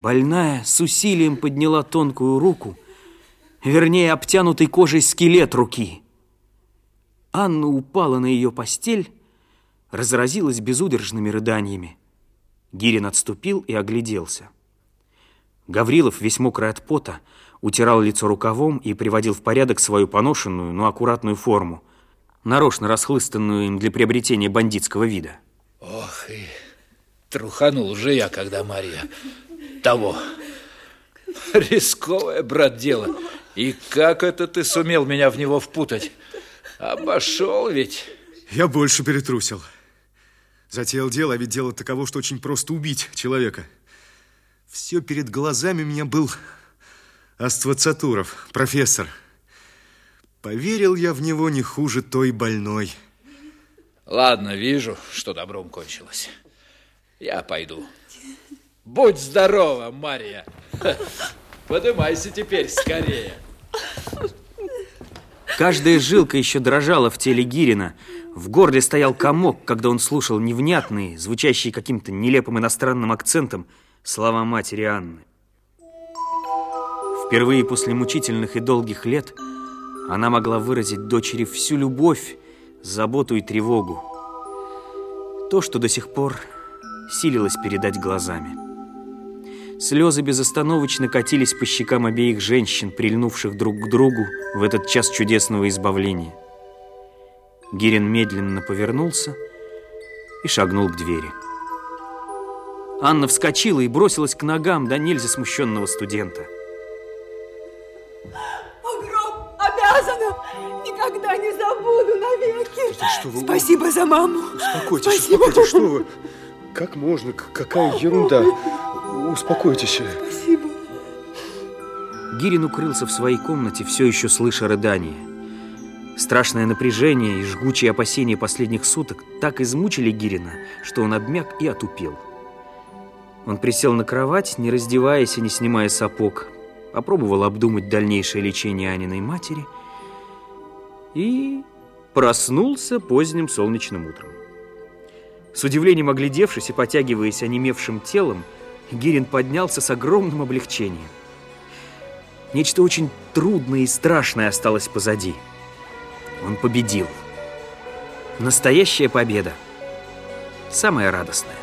Больная с усилием подняла тонкую руку, вернее, обтянутый кожей скелет руки. Анна упала на ее постель, разразилась безудержными рыданиями. Гирин отступил и огляделся. Гаврилов, весь мокрый от пота, утирал лицо рукавом и приводил в порядок свою поношенную, но аккуратную форму, нарочно расхлыстанную им для приобретения бандитского вида. Ох, и труханул уже я, когда Мария того. Рисковое, брат, дело. И как это ты сумел меня в него впутать? Обошел ведь. Я больше перетрусил. Затеял дело, а ведь дело таково, что очень просто убить человека. Все перед глазами у меня был Аствацатуров, профессор. Поверил я в него не хуже той больной. Ладно, вижу, что добром кончилось. Я пойду. Будь здорова, Мария. Поднимайся теперь скорее. Каждая жилка еще дрожала в теле Гирина. В горле стоял комок, когда он слушал невнятные, звучащие каким-то нелепым иностранным акцентом, слова матери Анны. Впервые после мучительных и долгих лет она могла выразить дочери всю любовь, заботу и тревогу. То, что до сих пор силилось передать глазами. Слезы безостановочно катились по щекам обеих женщин, прильнувших друг к другу в этот час чудесного избавления. Гирин медленно повернулся и шагнул к двери. Анна вскочила и бросилась к ногам до нельзя смущенного студента. Огром обязана! Никогда не забуду навеки! что вы... Спасибо за маму! Успокойтесь, Спасибо. успокойтесь, что вы... Как можно? Какая ерунда? Успокойтесь. Спасибо. Гирин укрылся в своей комнате, все еще слыша рыдания. Страшное напряжение и жгучие опасения последних суток так измучили Гирина, что он обмяк и отупел. Он присел на кровать, не раздеваясь и не снимая сапог, попробовал обдумать дальнейшее лечение Аниной матери и проснулся поздним солнечным утром. С удивлением оглядевшись и потягиваясь онемевшим телом, Гирин поднялся с огромным облегчением. Нечто очень трудное и страшное осталось позади. Он победил. Настоящая победа. Самая радостная.